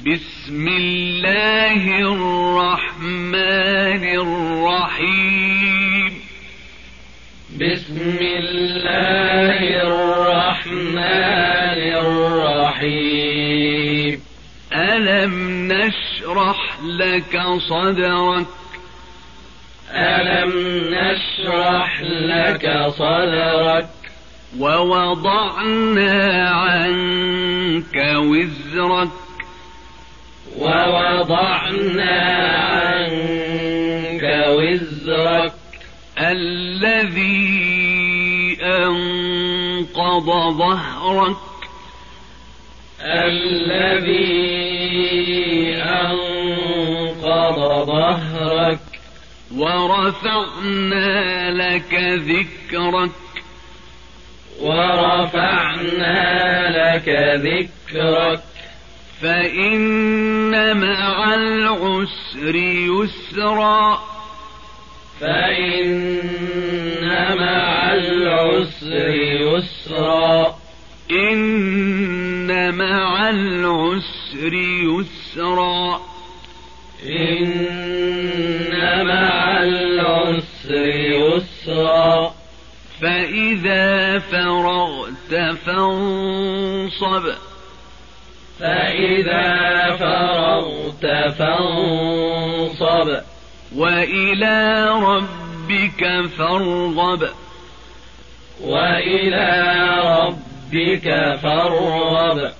بسم الله الرحمن الرحيم. بسم الله الرحمن الرحيم. ألم نشرح لك صدرك؟ ألم نشرح لك صدرك؟ ووضعنا عنك وزرك. ووضعنا عنك وزرك. الذي أنقض ظهرك. الذي أنقض ظهرك. ورفعنا لك ذكرك. ورفعنا لك ذكرك. فإن مع العسر يسرا. فإن مع العسر يسرا. إن مع العسر يسرا. إن مع العسر يسرا. فإذا فرغت فانصب. فإذا فرغت فانصب وإلى ربك فارغب. وإلى ربك فارغب.